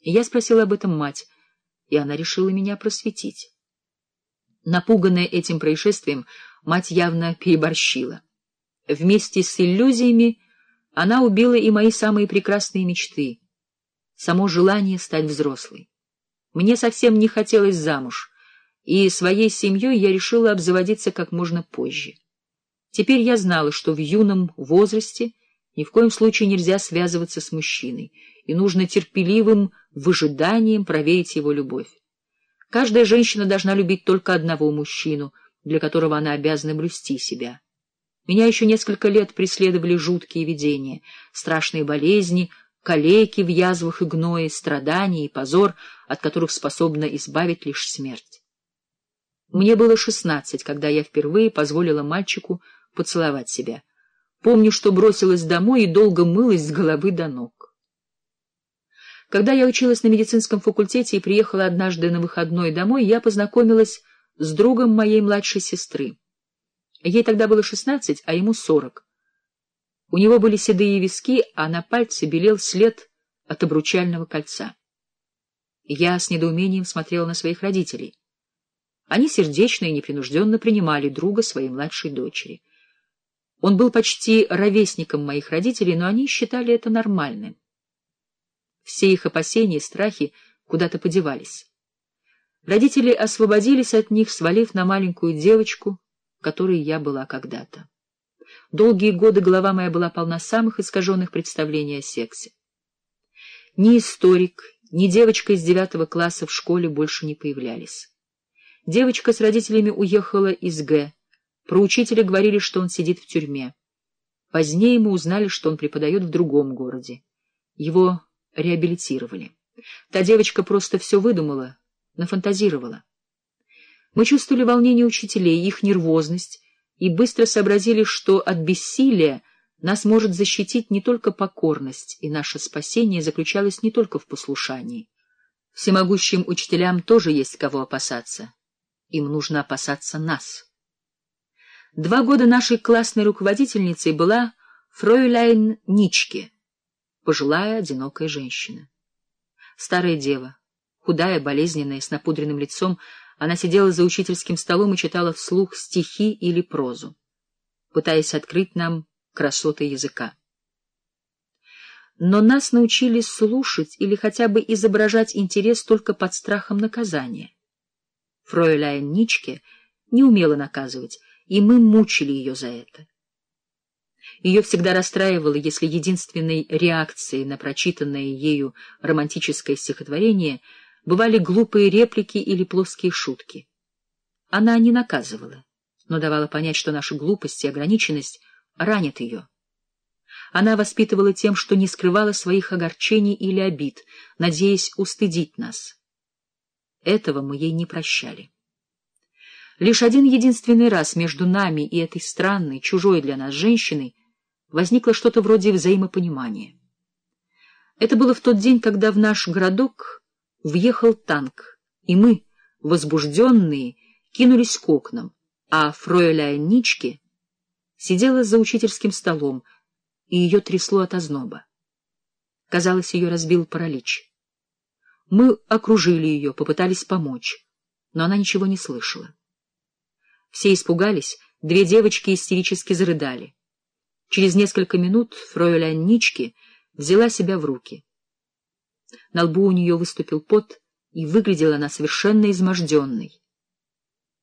Я спросила об этом мать, и она решила меня просветить. Напуганная этим происшествием, мать явно переборщила. Вместе с иллюзиями она убила и мои самые прекрасные мечты, само желание стать взрослой. Мне совсем не хотелось замуж, и своей семьей я решила обзаводиться как можно позже. Теперь я знала, что в юном возрасте ни в коем случае нельзя связываться с мужчиной, и нужно терпеливым выжиданием проверить его любовь. Каждая женщина должна любить только одного мужчину, для которого она обязана блюсти себя. Меня еще несколько лет преследовали жуткие видения, страшные болезни, калеки в язвах и гное, страдания и позор, от которых способна избавить лишь смерть. Мне было шестнадцать, когда я впервые позволила мальчику поцеловать себя. Помню, что бросилась домой и долго мылась с головы до ног. Когда я училась на медицинском факультете и приехала однажды на выходной домой, я познакомилась с другом моей младшей сестры. Ей тогда было шестнадцать, а ему сорок. У него были седые виски, а на пальце белел след от обручального кольца. Я с недоумением смотрела на своих родителей. Они сердечно и непринужденно принимали друга своей младшей дочери. Он был почти ровесником моих родителей, но они считали это нормальным. Все их опасения и страхи куда-то подевались. Родители освободились от них, свалив на маленькую девочку, которой я была когда-то. Долгие годы голова моя была полна самых искаженных представлений о сексе. Ни историк, ни девочка из девятого класса в школе больше не появлялись. Девочка с родителями уехала из Г. Про учителя говорили, что он сидит в тюрьме. Позднее мы узнали, что он преподает в другом городе. Его реабилитировали. Та девочка просто все выдумала, нафантазировала. Мы чувствовали волнение учителей, их нервозность, и быстро сообразили, что от бессилия нас может защитить не только покорность, и наше спасение заключалось не только в послушании. Всемогущим учителям тоже есть кого опасаться. Им нужно опасаться нас. Два года нашей классной руководительницей была фройляйн Ничке, пожилая одинокая женщина. Старая дева, худая, болезненная, с напудренным лицом, она сидела за учительским столом и читала вслух стихи или прозу, пытаясь открыть нам красоты языка. Но нас научили слушать или хотя бы изображать интерес только под страхом наказания. Фройляйн Ничке не умела наказывать, и мы мучили ее за это. Ее всегда расстраивало, если единственной реакцией на прочитанное ею романтическое стихотворение — бывали глупые реплики или плоские шутки. Она не наказывала, но давала понять, что наша глупость и ограниченность ранят ее. Она воспитывала тем, что не скрывала своих огорчений или обид, надеясь устыдить нас. Этого мы ей не прощали. Лишь один единственный раз между нами и этой странной, чужой для нас женщиной возникло что-то вроде взаимопонимания. Это было в тот день, когда в наш городок въехал танк, и мы, возбужденные, кинулись к окнам, а фройляйн Ничке сидела за учительским столом, и ее трясло от озноба. Казалось, ее разбил паралич. Мы окружили ее, попытались помочь, но она ничего не слышала. Все испугались, две девочки истерически зарыдали. Через несколько минут фройляйн Ничке взяла себя в руки — на лбу у нее выступил пот, и выглядела она совершенно изможденной.